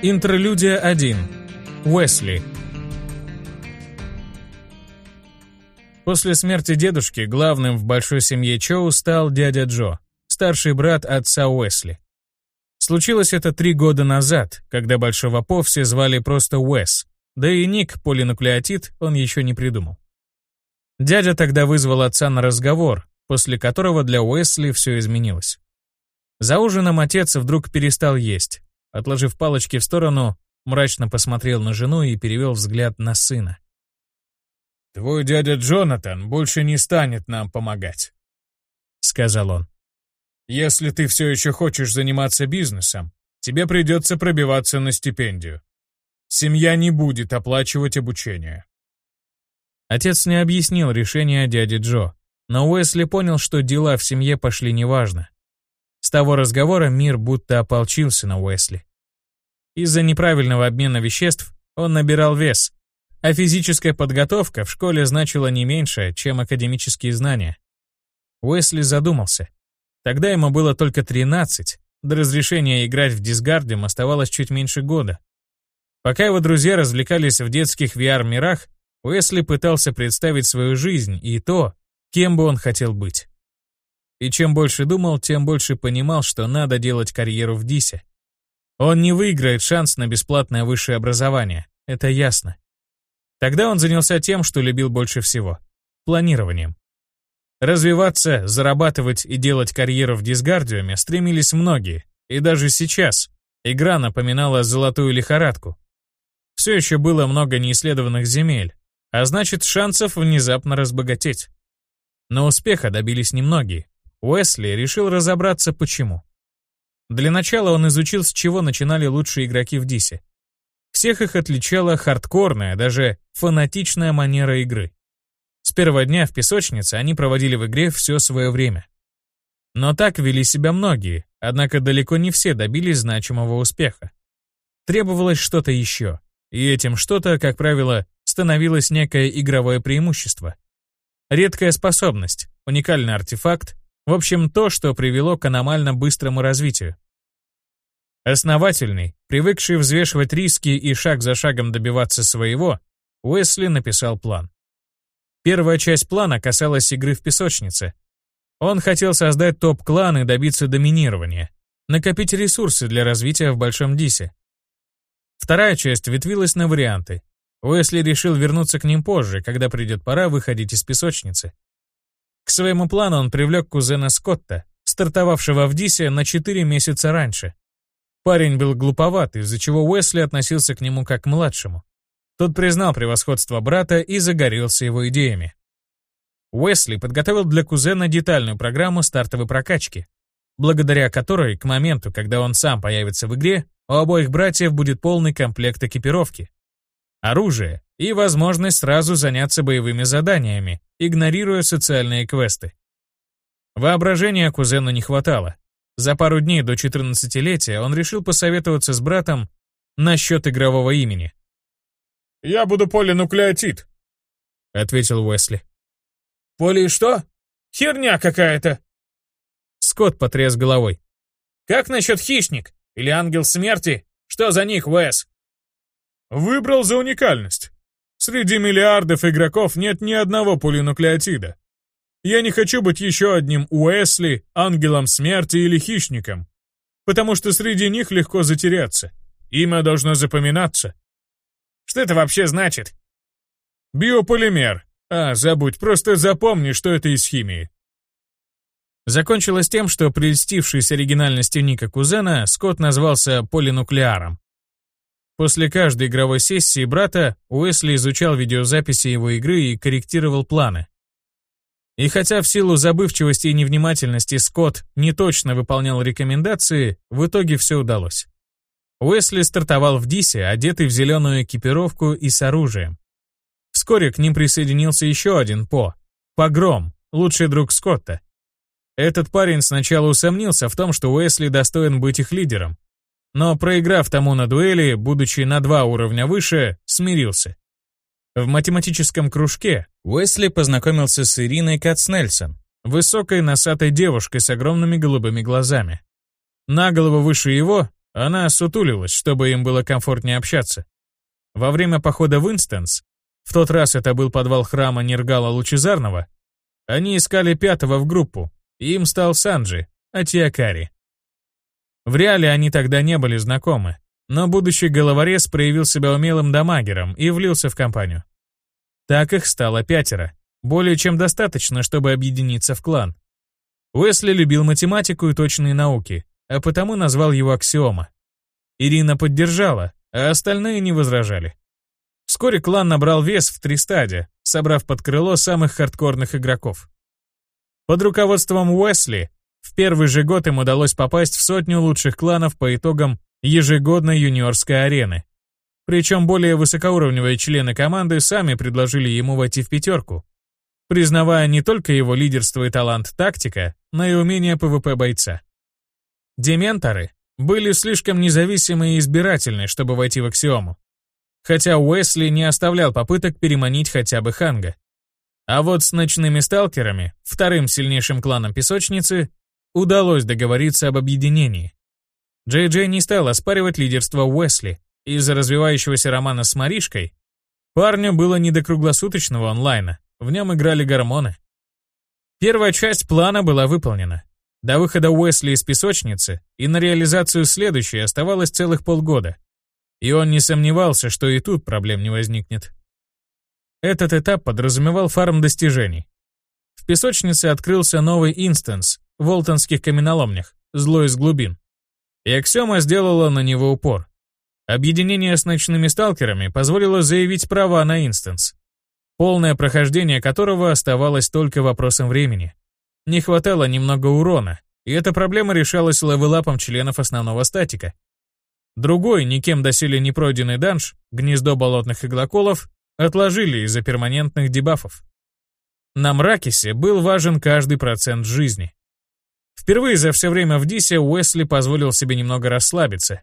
Интерлюдия 1. Уэсли. После смерти дедушки главным в большой семье Чоу стал дядя Джо, старший брат отца Уэсли. Случилось это три года назад, когда Большого По все звали просто Уэс, да и ник полинуклеотид он еще не придумал. Дядя тогда вызвал отца на разговор, после которого для Уэсли все изменилось. За ужином отец вдруг перестал есть, Отложив палочки в сторону, мрачно посмотрел на жену и перевел взгляд на сына. «Твой дядя Джонатан больше не станет нам помогать», — сказал он. «Если ты все еще хочешь заниматься бизнесом, тебе придется пробиваться на стипендию. Семья не будет оплачивать обучение». Отец не объяснил решение дяди Джо, но Уэсли понял, что дела в семье пошли неважно. С того разговора мир будто ополчился на Уэсли. Из-за неправильного обмена веществ он набирал вес, а физическая подготовка в школе значила не меньше, чем академические знания. Уэсли задумался. Тогда ему было только 13, до разрешения играть в дисгардиум оставалось чуть меньше года. Пока его друзья развлекались в детских VR-мирах, Уэсли пытался представить свою жизнь и то, кем бы он хотел быть. И чем больше думал, тем больше понимал, что надо делать карьеру в Дисе. Он не выиграет шанс на бесплатное высшее образование, это ясно. Тогда он занялся тем, что любил больше всего — планированием. Развиваться, зарабатывать и делать карьеру в дисгардиуме стремились многие, и даже сейчас игра напоминала золотую лихорадку. Все еще было много неисследованных земель, а значит шансов внезапно разбогатеть. Но успеха добились немногие. Уэсли решил разобраться почему. Для начала он изучил, с чего начинали лучшие игроки в Дисе. Всех их отличала хардкорная, даже фанатичная манера игры. С первого дня в песочнице они проводили в игре все свое время. Но так вели себя многие, однако далеко не все добились значимого успеха. Требовалось что-то еще, и этим что-то, как правило, становилось некое игровое преимущество. Редкая способность, уникальный артефакт, в общем, то, что привело к аномально быстрому развитию. Основательный, привыкший взвешивать риски и шаг за шагом добиваться своего, Уэсли написал план. Первая часть плана касалась игры в песочнице. Он хотел создать топ-клан и добиться доминирования, накопить ресурсы для развития в Большом Дисе. Вторая часть ветвилась на варианты. Уэсли решил вернуться к ним позже, когда придет пора выходить из песочницы. К своему плану он привлек кузена Скотта, стартовавшего в Дисе на 4 месяца раньше. Парень был глуповат, из-за чего Уэсли относился к нему как к младшему. Тот признал превосходство брата и загорелся его идеями. Уэсли подготовил для кузена детальную программу стартовой прокачки, благодаря которой к моменту, когда он сам появится в игре, у обоих братьев будет полный комплект экипировки. Оружие, и возможность сразу заняться боевыми заданиями, игнорируя социальные квесты. Воображения кузену не хватало. За пару дней до 14-летия он решил посоветоваться с братом насчет игрового имени. «Я буду полинуклеотид», — ответил Уэсли. «Поли что? Херня какая-то!» Скотт потряс головой. «Как насчет хищник? Или ангел смерти? Что за них, Уэс?» «Выбрал за уникальность. Среди миллиардов игроков нет ни одного полинуклеотида. Я не хочу быть еще одним Уэсли, ангелом смерти или хищником, потому что среди них легко затеряться. Имя должно запоминаться. Что это вообще значит? Биополимер. А, забудь, просто запомни, что это из химии. Закончилось тем, что, прельстившись оригинальностью Ника Кузена, Скотт назвался полинуклеаром. После каждой игровой сессии брата Уэсли изучал видеозаписи его игры и корректировал планы. И хотя в силу забывчивости и невнимательности Скотт не точно выполнял рекомендации, в итоге все удалось. Уэсли стартовал в Дисе, одетый в зеленую экипировку и с оружием. Вскоре к ним присоединился еще один По, Погром, лучший друг Скотта. Этот парень сначала усомнился в том, что Уэсли достоин быть их лидером, но проиграв тому на дуэли, будучи на два уровня выше, смирился. В математическом кружке Уэсли познакомился с Ириной Кацнельсон, высокой носатой девушкой с огромными голубыми глазами. На голову выше его, Она сутулилась, чтобы им было комфортнее общаться. Во время похода в Инстанс, в тот раз это был подвал храма Нергала Лучезарного, они искали пятого в группу, им стал Санджи, Атиакари. В реале они тогда не были знакомы, но будущий головорез проявил себя умелым дамагером и влился в компанию. Так их стало пятеро, более чем достаточно, чтобы объединиться в клан. Уэсли любил математику и точные науки, а потому назвал его Аксиома. Ирина поддержала, а остальные не возражали. Вскоре клан набрал вес в три стадия, собрав под крыло самых хардкорных игроков. Под руководством Уэсли в первый же год им удалось попасть в сотню лучших кланов по итогам ежегодной юниорской арены. Причем более высокоуровневые члены команды сами предложили ему войти в пятерку, признавая не только его лидерство и талант тактика, но и умение ПВП бойца. Дементоры были слишком независимы и избирательны, чтобы войти в аксиому. Хотя Уэсли не оставлял попыток переманить хотя бы Ханга. А вот с ночными сталкерами, вторым сильнейшим кланом песочницы, удалось договориться об объединении. Джей Джей не стал оспаривать лидерство Уэсли. Из-за развивающегося романа с Маришкой парню было не до круглосуточного онлайна, в нем играли гормоны. Первая часть плана была выполнена. До выхода Уэсли из песочницы и на реализацию следующей оставалось целых полгода. И он не сомневался, что и тут проблем не возникнет. Этот этап подразумевал фарм достижений. В песочнице открылся новый инстанс Волтонских каменоломнях, зло из глубин. И Аксиома сделала на него упор. Объединение с ночными сталкерами позволило заявить права на инстанс полное прохождение которого оставалось только вопросом времени. Не хватало немного урона, и эта проблема решалась левелапом членов основного статика. Другой, никем доселе не пройденный данж, гнездо болотных иглоколов, отложили из-за перманентных дебафов. На Мракисе был важен каждый процент жизни. Впервые за все время в Дисе Уэсли позволил себе немного расслабиться.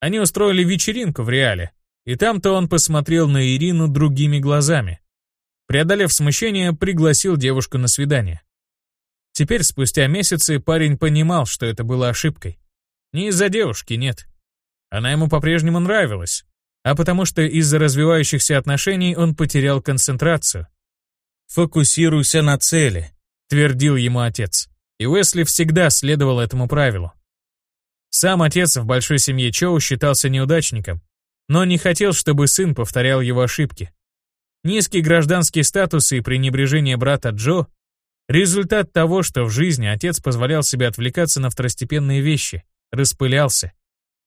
Они устроили вечеринку в Реале, и там-то он посмотрел на Ирину другими глазами. Преодолев смущение, пригласил девушку на свидание. Теперь, спустя месяцы, парень понимал, что это было ошибкой. Не из-за девушки, нет. Она ему по-прежнему нравилась, а потому что из-за развивающихся отношений он потерял концентрацию. «Фокусируйся на цели», — твердил ему отец. И Уэсли всегда следовал этому правилу. Сам отец в большой семье Чоу считался неудачником, но не хотел, чтобы сын повторял его ошибки. Низкий гражданский статус и пренебрежение брата Джо — результат того, что в жизни отец позволял себе отвлекаться на второстепенные вещи, распылялся,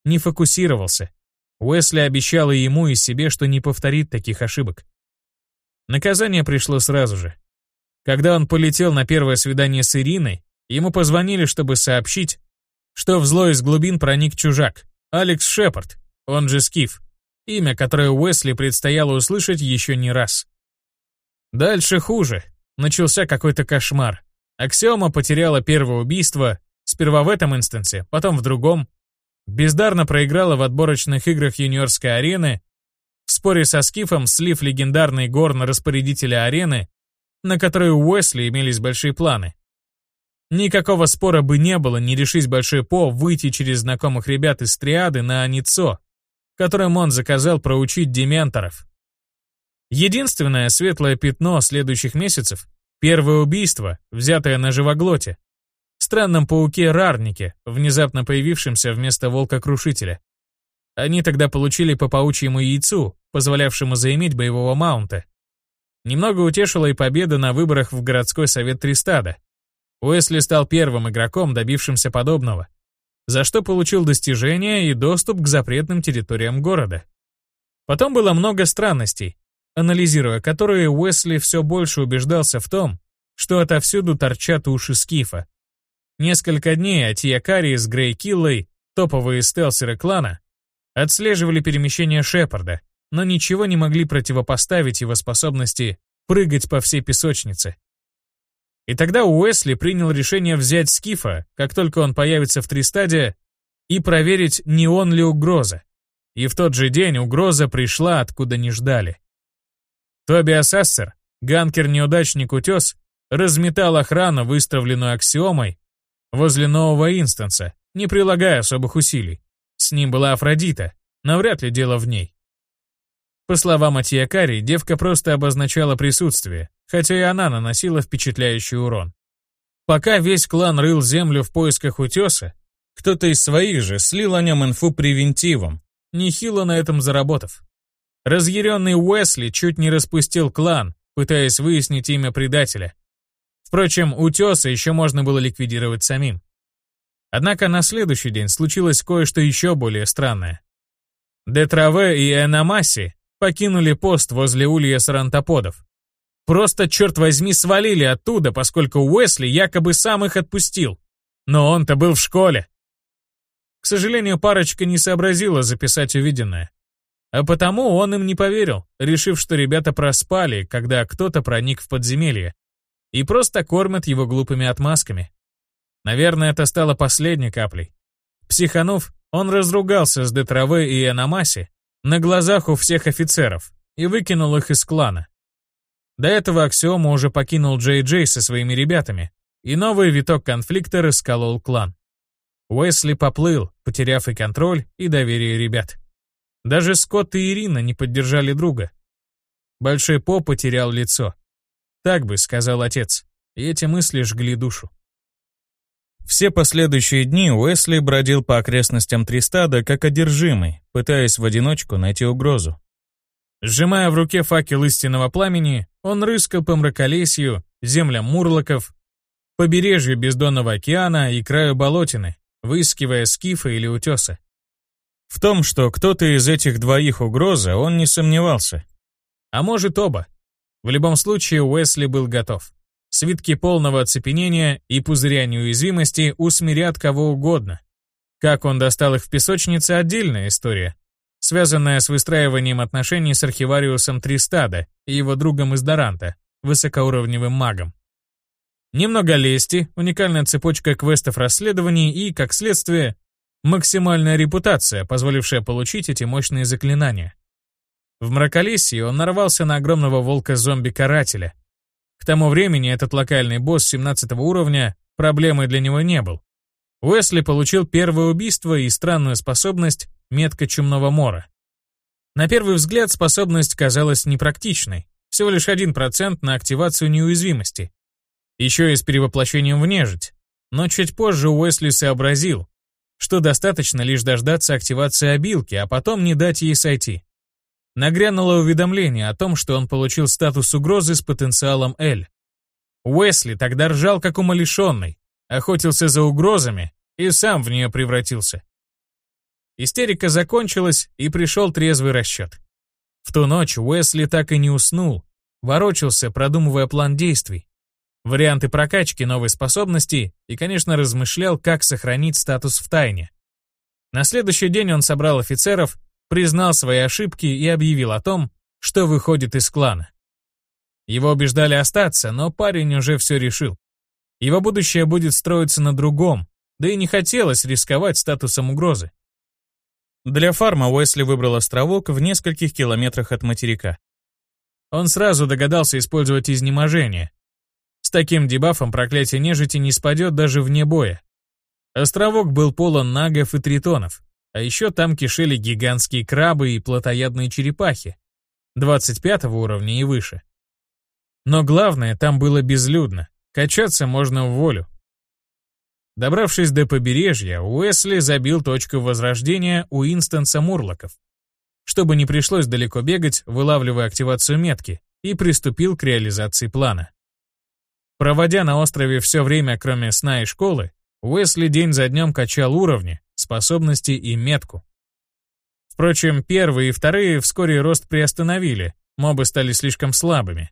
не фокусировался. Уэсли обещал и ему, и себе, что не повторит таких ошибок. Наказание пришло сразу же. Когда он полетел на первое свидание с Ириной, ему позвонили, чтобы сообщить, что в зло из глубин проник чужак, Алекс Шепард, он же Скиф имя, которое Уэсли предстояло услышать еще не раз. Дальше хуже. Начался какой-то кошмар. Аксиома потеряла первое убийство, сперва в этом инстансе, потом в другом. Бездарно проиграла в отборочных играх юниорской арены, в споре со Скифом слив легендарный горн распорядителя арены, на которой у Уэсли имелись большие планы. Никакого спора бы не было, не решись Большой По выйти через знакомых ребят из триады на Аницо, которым он заказал проучить дементоров. Единственное светлое пятно следующих месяцев — первое убийство, взятое на живоглоте, странном пауке-рарнике, внезапно появившемся вместо волка-крушителя. Они тогда получили по паучьему яйцу, позволявшему заиметь боевого маунта. Немного утешила и победа на выборах в городской совет Тристада. Уэсли стал первым игроком, добившимся подобного за что получил достижения и доступ к запретным территориям города. Потом было много странностей, анализируя которые Уэсли все больше убеждался в том, что отовсюду торчат уши Скифа. Несколько дней Атиякари с Грей Киллой, топовые стелсеры клана, отслеживали перемещение Шепарда, но ничего не могли противопоставить его способности прыгать по всей песочнице. И тогда Уэсли принял решение взять Скифа, как только он появится в Тристаде, и проверить, не он ли угроза. И в тот же день угроза пришла, откуда не ждали. Тобиас Ассер, ганкер-неудачник-утес, разметал охрану, выставленную аксиомой, возле нового инстанса, не прилагая особых усилий. С ним была Афродита, но вряд ли дело в ней. По словам Атьякари, девка просто обозначала присутствие, хотя и она наносила впечатляющий урон. Пока весь клан рыл землю в поисках утеса, кто-то из своих же слил о нем инфу превентивом, нехило на этом заработав. Разъяренный Уэсли чуть не распустил клан, пытаясь выяснить имя предателя. Впрочем, утеса еще можно было ликвидировать самим. Однако на следующий день случилось кое-что еще более странное. Детраве и Эномаси покинули пост возле улья сарантоподов. Просто, черт возьми, свалили оттуда, поскольку Уэсли якобы сам их отпустил. Но он-то был в школе. К сожалению, парочка не сообразила записать увиденное. А потому он им не поверил, решив, что ребята проспали, когда кто-то проник в подземелье, и просто кормят его глупыми отмазками. Наверное, это стало последней каплей. Психанув, он разругался с Детраве и Эномаси, на глазах у всех офицеров и выкинул их из клана. До этого Аксиома уже покинул Джей Джей со своими ребятами, и новый виток конфликта расколол клан. Уэсли поплыл, потеряв и контроль, и доверие ребят. Даже Скотт и Ирина не поддержали друга. Большой По потерял лицо. Так бы, сказал отец, и эти мысли жгли душу. Все последующие дни Уэсли бродил по окрестностям Тристада как одержимый, пытаясь в одиночку найти угрозу. Сжимая в руке факел истинного пламени, он рыскал по мраколесью, землям мурлоков, побережью бездонного океана и краю болотины, выискивая скифа или утеса. В том, что кто-то из этих двоих угроза, он не сомневался. А может оба. В любом случае Уэсли был готов. Свитки полного оцепенения и пузыря неуязвимости усмирят кого угодно. Как он достал их в песочнице – отдельная история, связанная с выстраиванием отношений с архивариусом Тристада и его другом из Доранта, высокоуровневым магом. Немного лести, уникальная цепочка квестов расследований и, как следствие, максимальная репутация, позволившая получить эти мощные заклинания. В Мраколесье он нарвался на огромного волка-зомби-карателя, к тому времени этот локальный босс 17 уровня проблемой для него не был. Уэсли получил первое убийство и странную способность метка чумного мора. На первый взгляд способность казалась непрактичной, всего лишь 1% на активацию неуязвимости. Еще и с перевоплощением в нежить. Но чуть позже Уэсли сообразил, что достаточно лишь дождаться активации обилки, а потом не дать ей сойти. Нагрянуло уведомление о том, что он получил статус угрозы с потенциалом L. Уэсли тогда ржал как умалишенный, охотился за угрозами и сам в нее превратился. Истерика закончилась, и пришел трезвый расчет. В ту ночь Уэсли так и не уснул, ворочался, продумывая план действий, варианты прокачки новой способности и, конечно, размышлял, как сохранить статус в тайне. На следующий день он собрал офицеров признал свои ошибки и объявил о том, что выходит из клана. Его убеждали остаться, но парень уже все решил. Его будущее будет строиться на другом, да и не хотелось рисковать статусом угрозы. Для фарма Уэсли выбрал островок в нескольких километрах от материка. Он сразу догадался использовать изнеможение. С таким дебафом проклятие нежити не спадет даже вне боя. Островок был полон нагов и тритонов, а еще там кишели гигантские крабы и плотоядные черепахи, 25 уровня и выше. Но главное, там было безлюдно, качаться можно в волю. Добравшись до побережья, Уэсли забил точку возрождения у инстанса Мурлоков, чтобы не пришлось далеко бегать, вылавливая активацию метки, и приступил к реализации плана. Проводя на острове все время, кроме сна и школы, Уэсли день за днем качал уровни, способности и метку. Впрочем, первые и вторые вскоре рост приостановили, мобы стали слишком слабыми.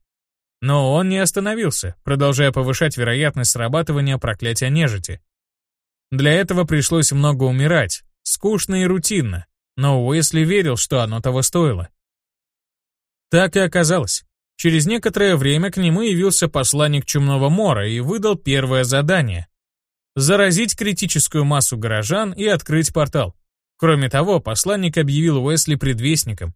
Но он не остановился, продолжая повышать вероятность срабатывания проклятия нежити. Для этого пришлось много умирать, скучно и рутинно, но Уэсли верил, что оно того стоило. Так и оказалось. Через некоторое время к нему явился посланник Чумного Мора и выдал первое задание заразить критическую массу горожан и открыть портал. Кроме того, посланник объявил Уэсли предвестником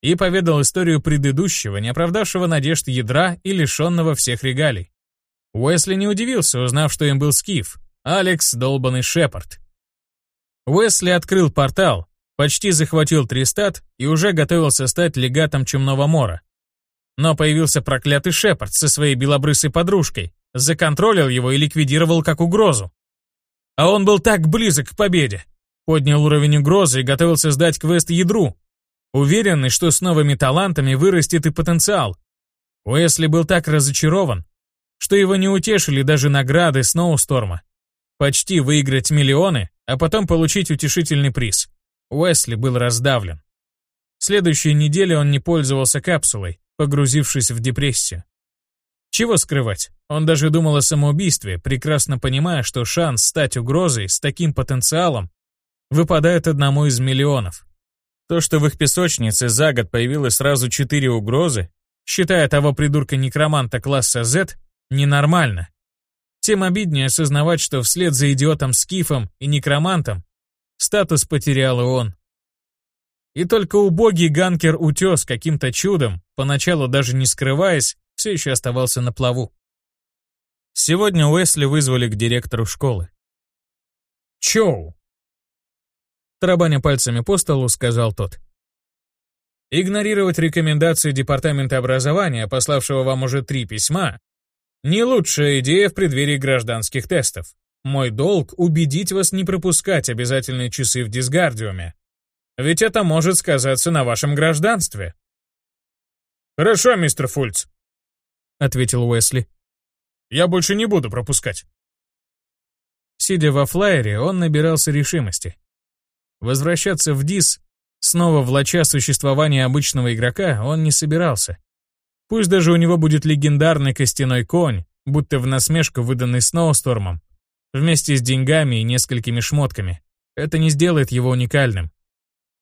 и поведал историю предыдущего, не оправдавшего надежд ядра и лишенного всех регалий. Уэсли не удивился, узнав, что им был Скиф, Алекс долбанный Шепард. Уэсли открыл портал, почти захватил Тристат и уже готовился стать легатом Чумного Мора. Но появился проклятый Шепард со своей белобрысой подружкой, законтролил его и ликвидировал как угрозу. А он был так близок к победе. Поднял уровень угрозы и готовился сдать квест ядру, уверенный, что с новыми талантами вырастет и потенциал. Уэсли был так разочарован, что его не утешили даже награды Сноусторма. Почти выиграть миллионы, а потом получить утешительный приз. Уэсли был раздавлен. Следующие недели он не пользовался капсулой, погрузившись в депрессию. Чего скрывать, он даже думал о самоубийстве, прекрасно понимая, что шанс стать угрозой с таким потенциалом выпадает одному из миллионов. То, что в их песочнице за год появилось сразу четыре угрозы, считая того придурка-некроманта класса Z, ненормально. Тем обиднее осознавать, что вслед за идиотом Скифом и некромантом статус потерял и он. И только убогий ганкер Утес каким-то чудом, поначалу даже не скрываясь, все еще оставался на плаву. Сегодня Уэсли вызвали к директору школы. «Чоу!» Тарабаня пальцами по столу, сказал тот. «Игнорировать рекомендации Департамента образования, пославшего вам уже три письма, не лучшая идея в преддверии гражданских тестов. Мой долг — убедить вас не пропускать обязательные часы в дисгардиуме. Ведь это может сказаться на вашем гражданстве». «Хорошо, мистер Фульц», — ответил Уэсли. «Я больше не буду пропускать». Сидя во флайере, он набирался решимости. Возвращаться в ДИС, снова влача существование обычного игрока, он не собирался. Пусть даже у него будет легендарный костяной конь, будто в насмешку выданный Сноустормом, вместе с деньгами и несколькими шмотками. Это не сделает его уникальным.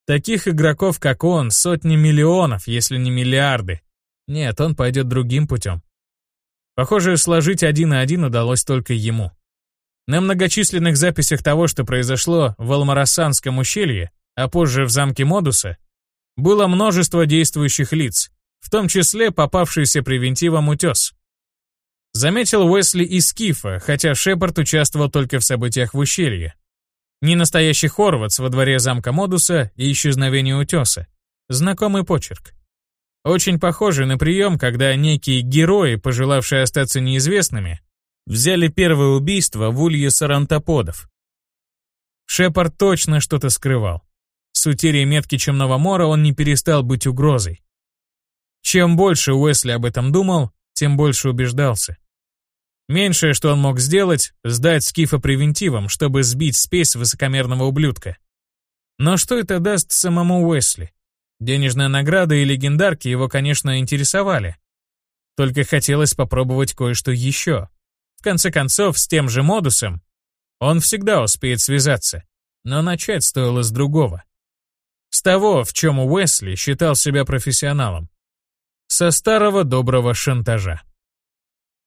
Таких игроков, как он, сотни миллионов, если не миллиарды. Нет, он пойдет другим путем. Похоже, сложить один на один удалось только ему. На многочисленных записях того, что произошло в Алмарасанском ущелье, а позже в замке Модуса, было множество действующих лиц, в том числе попавшийся превентивом утес. Заметил Уэсли и Скифа, хотя Шепард участвовал только в событиях в ущелье. Не настоящий Хорватс во дворе замка Модуса и исчезновение утеса. Знакомый почерк. Очень похожий на прием, когда некие герои, пожелавшие остаться неизвестными, взяли первое убийство в улье сарантоподов. Шепард точно что-то скрывал. С утерей метки Чемного Мора он не перестал быть угрозой. Чем больше Уэсли об этом думал, тем больше убеждался. Меньшее, что он мог сделать, сдать Скифа превентивом, чтобы сбить спесь высокомерного ублюдка. Но что это даст самому Уэсли? Денежная награда и легендарки его, конечно, интересовали. Только хотелось попробовать кое-что еще. В конце концов, с тем же модусом он всегда успеет связаться, но начать стоило с другого. С того, в чем Уэсли считал себя профессионалом. Со старого доброго шантажа.